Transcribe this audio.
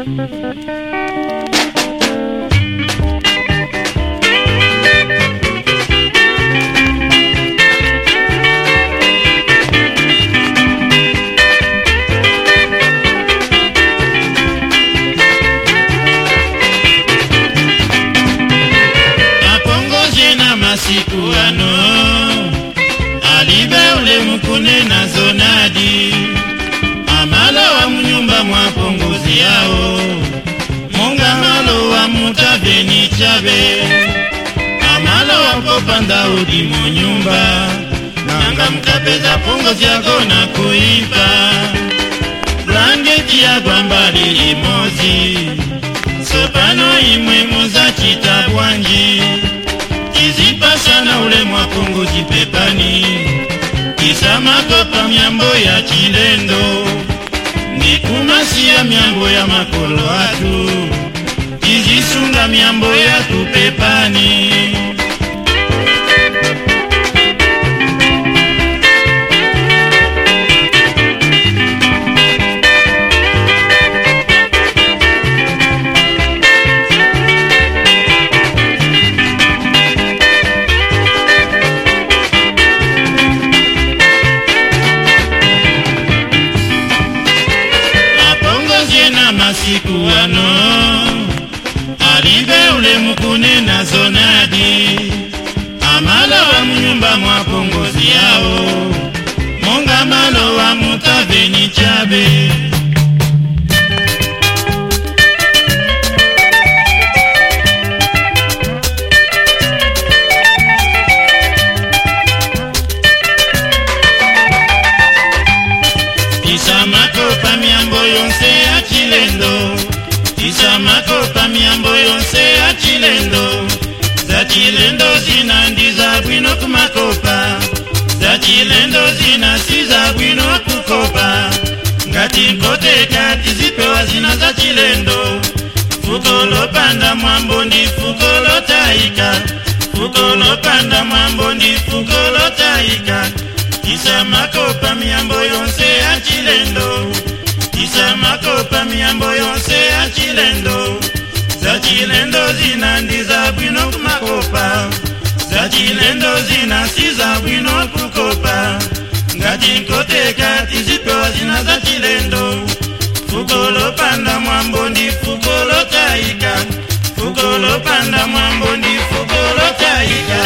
apongoje mutaveni chabe. Amalo wako panda udi munyumba. Nanga mkapeza pungo siyako na kuipa blangeti ya gwambali imozi. Sopano imwe muza chitabwanji kizipa sana ule mwapunguzi pepani kisamakopa myambo ya chilendo. Ndikumasiya myambo ya makolo atu kusunga miambo ya tupepani masiku ano isamakopa myambo yonse ya chilendo. Za chilendo zina ndi za bwino kumakopa. Za chilendo zina si za bwino kukopa. Ngati nkoteka tizipewa zina za chilendo. Fuko lopanda mwambo ndi fuko lotayika fuko lopanda mwambo ndi fuko lotayika isamakopa myambo yonse ya chilendo. Isamakopa myambo yonse ya chilendo za chilendo zina ndi za bwino kumakopa. Za chilendo zina si za bwino kukopa. Ngati nkoteka tizipewa zina za chilendo fuko lopanda mwambo ndi fuko lotayika fuko lopanda mwambo ndi fuko lotayika